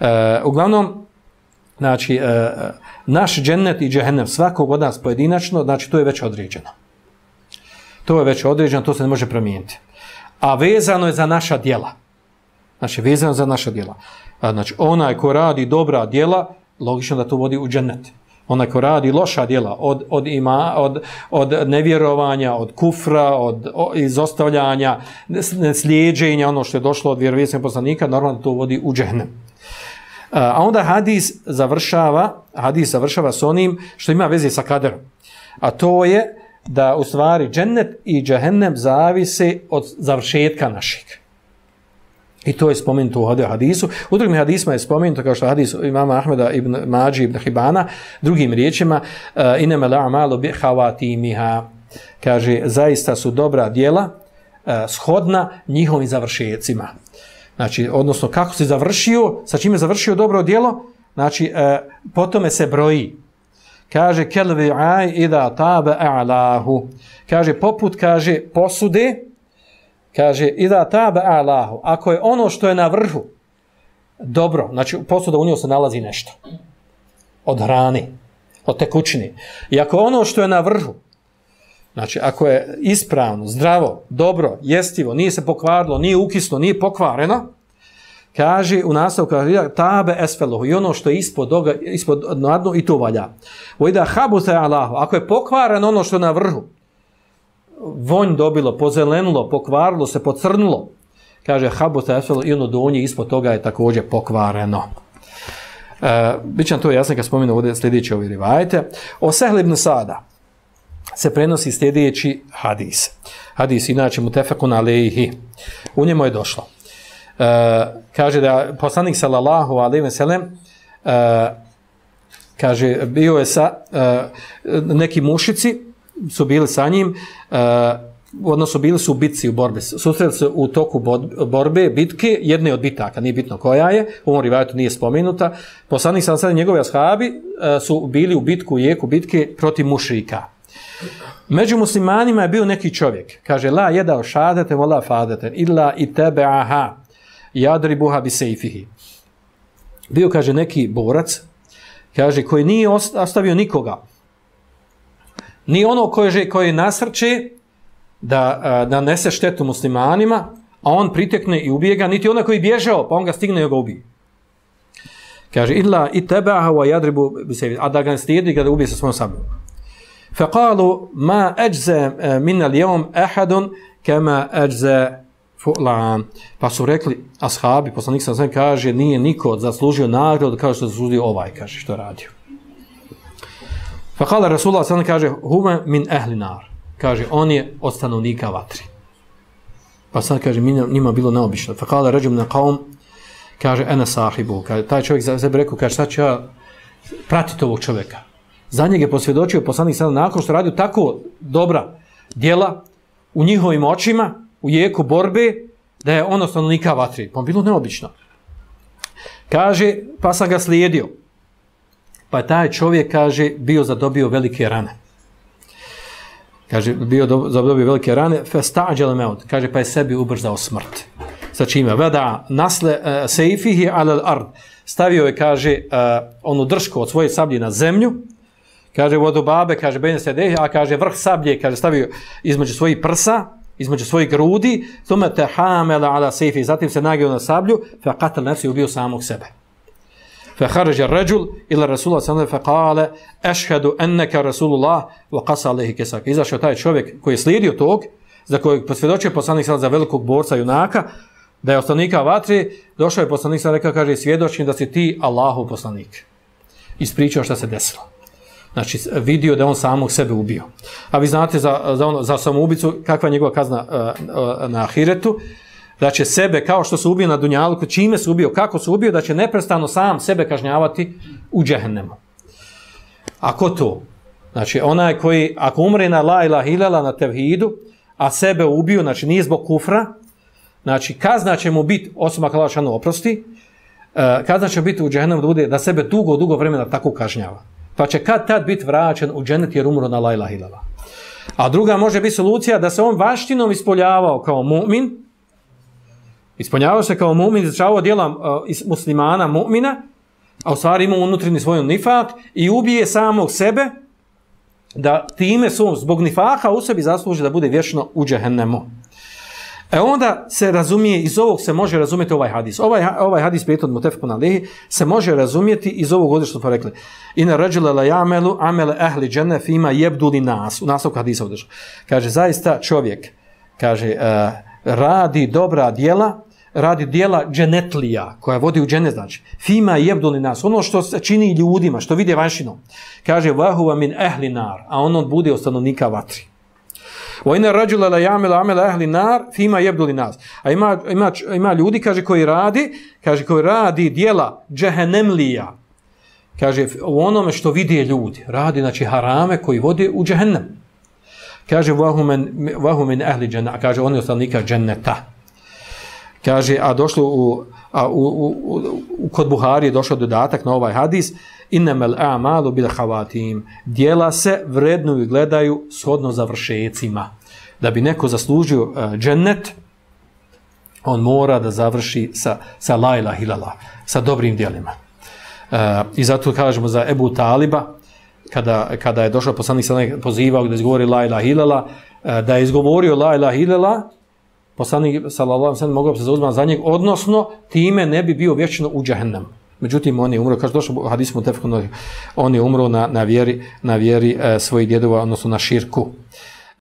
E, uglavnom, znači, e, naš džennet i džehennem svakog od nas pojedinačno, znači, to je već određeno. To je već određeno, to se ne može promijeniti. A vezano je za naša djela. Znači, vezano za naša djela. A, znači, onaj ko radi dobra djela, logično da to vodi u džennet. Onaj ko radi loša djela od, od, ima, od, od nevjerovanja, od kufra, od izostavljanja, slijedženja, ono što je došlo od vjerovijesnog poslanika, normalno to vodi u džennet. A onda hadis završava, hadis završava s onim što ima veze sa kaderom. A to je da u stvari džennet i džehennem zavise od završetka našeg. I to je spomenuto u hadisu. U drugim hadisma je spomenuto kao što hadis imama Ahmeda ibn Mađi ibn Hibana, drugim riječima, eh, uh, inema la amalu bi havatimiha, kaže, zaista su dobra dijela uh, eh, shodna njihovim završecima. Znači, odnosno, kako si završio, sa čime završio dobro djelo, znači, e, po tome se broji. Kaže, kelvi aj ida tabe a'lahu. Kaže, poput, kaže, posude, kaže ida tabe alahu ako je ono što je na vrhu dobro znači posuda u njoj se nalazi nešto od hrane od tekućine i ako ono što je na vrhu znači ako je ispravno zdravo dobro jestivo nije se pokvarilo nije ukisno nije pokvareno kaže u nastavu kaže tabe esfeluhu i ono što je ispod doga, ispod nadno i to valja ida habute alahu ako je pokvareno ono što je na vrhu vonj dobilo, pozelenilo, pokvarilo se, pocrnulo, kaže habut esfeluhu i ono donje ispod toga je također pokvareno. E, Biće to jasno kad spominu ovdje sljedeće ovi rivajte. O Sehlibnu Sada se prenosi sljedeći hadis. Hadis inače mutefekun alejhi. U njemu je došlo. E, kaže da poslanik sallallahu alejhi ve sellem e, kaže bio je sa e, neki mušici su bili sa njim, e, odnosno bili su u bitci u borbi. Susreli se u toku borbe, bitke, jedne od bitaka, nije bitno koja je, u ovom rivajetu nije spomenuta. Poslanik sam sada njegovi ashabi e, su bili u bitku, u jeku bitke protiv mušrika. Među muslimanima je bio neki čovjek, kaže, la jedao šadete, vola fadete, illa i tebe aha, jadri buha bi sejfihi. Bio, kaže, neki borac, kaže, koji nije ostavio nikoga, ni ono koje, koje nasrče da, da nese štetu muslimanima, a on pritekne i ubije ga, niti onaj koji bježao, pa on ga stigne i ga ubije. Kaže, illa i tebaha wa jadribu bi se a da ga stijedi ga da ubije sa svojom sabljom. فقالوا ma ajza من اليوم أحد كما kama ajza fulan. Pa su rekli ashabi, poslanik sam kaže, nije niko zaslužio nagradu kao što zaslužio ovaj, kaže, što je radio. Pa kala Rasulullah sallam kaže hume min ehli nar. Kaže on je od stanovnika vatri. Pa sad kaže njima bilo neobično. Pa kala ređum na kaum kaže ene sahibu. Kaže, taj čovjek za sebe rekao kaže sad ću ja pratiti ovog čovjeka. Za njega je posvjedočio poslanik sada nakon što radio tako dobra djela u njihovim očima u jeku borbe da je ono stanovnika vatri. Pa bilo neobično. Kaže pa sam ga slijedio. Pa taj čovjek, kaže, bio zadobio velike rane. Kaže, bio do, zadobio velike rane, festađele me od, kaže, pa je sebi ubrzao smrt. Sa čime? Veda nasle e, uh, seifihi alel ard. Stavio je, kaže, uh, onu dršku od svoje sablje na zemlju, kaže vodu babe, kaže Ben Sedeh, a kaže vrh sablje, kaže stavio između svojih prsa, između svojih grudi, tome te hamela ala sejfi, zatim se nagio na sablju, fe katal nefsi ubio samog sebe. Fe harže ređul ila Rasula sallam fe kale, ešhedu enneka Rasulullah, wa kasa alehi kesaka. Izašao taj čovjek koji je slidio tog, za kojeg posvjedočio poslanik sallam za velikog borca junaka, da je ostanika vatri, došao je poslanik sallam rekao, kaže, svjedočim da si ti Allahu poslanik. Ispričao šta se desilo znači vidio da on samog sebe ubio a vi znate za za ono za samoubicu kakva je njegova kazna uh, na ahiretu da će sebe, kao što se ubio na Dunjaluku, čime se ubio, kako se ubio, da će neprestano sam sebe kažnjavati u džehennemu. Ako to? Znači, onaj koji, ako umre na la ilah ilala na tevhidu, a sebe ubio, znači nije zbog kufra, znači kazna će mu biti, osoba kada oprosti, e, kazna će biti u džehennemu da bude, da sebe dugo, dugo vremena tako kažnjava. Pa će kad tad biti vraćen u dženet jer umro na la ilaha ilala. A druga može biti solucija da se on vaštinom ispoljavao kao mu'min, ispoljavao se kao mu'min, izračavao djela uh, muslimana, mu'mina, a u stvari ima unutreni svoj nifak i ubije samog sebe, da time su zbog nifaka u sebi zasluži da bude vječno u džehennemu. E onda se razumije, iz ovog se može razumjeti ovaj hadis. Ovaj, ovaj hadis prijetod mutefku na lihi se može razumjeti iz ovog ovdje što smo rekli. Ina rađule la jamelu amele ehli džene fima jebduli nas. U nastavku hadisa ovdje. Kaže, zaista čovjek, kaže, uh, radi dobra dijela, radi dijela dženetlija, koja vodi u džene, znači, fima jebduli nas. Ono što se čini ljudima, što vide vanšinom. Kaže, vahuva min ehli nar, a ono bude od stanovnika vatri. Wa inna rajula la ya'malu 'amala ahli nar fima yabdu nas. A ima ima ima ljudi kaže koji radi, kaže koji radi djela džehenemlija. Kaže u onome što vidi ljudi, radi znači harame koji vodi u džehennem. Kaže vahumen vahumen min ahli janna, kaže oni ostanika dženneta. Kaže a došlo u a u, u, u, kod Buhari je došao dodatak na ovaj hadis innamal a'malu bil khawatim djela se vrednuju i gledaju shodno završecima. Da bi neko zaslužio uh, džennet on mora da završi sa, sa lajla hilala, sa dobrim djelima. Uh, i zato kažemo za Ebu Taliba kada, kada je došao poslanik sa pozivao da izgovori la ilaha illallah e, da je izgovorio la ilaha poslanik sallallahu alejhi ve mogao se zauzmati za njeg odnosno time ne bi bio vječno u džehennem Međutim, on je umro, kaže došao hadis mu tefkonu, on je umro na, na vjeri, na vjeri e, svojih djedova, odnosno na širku.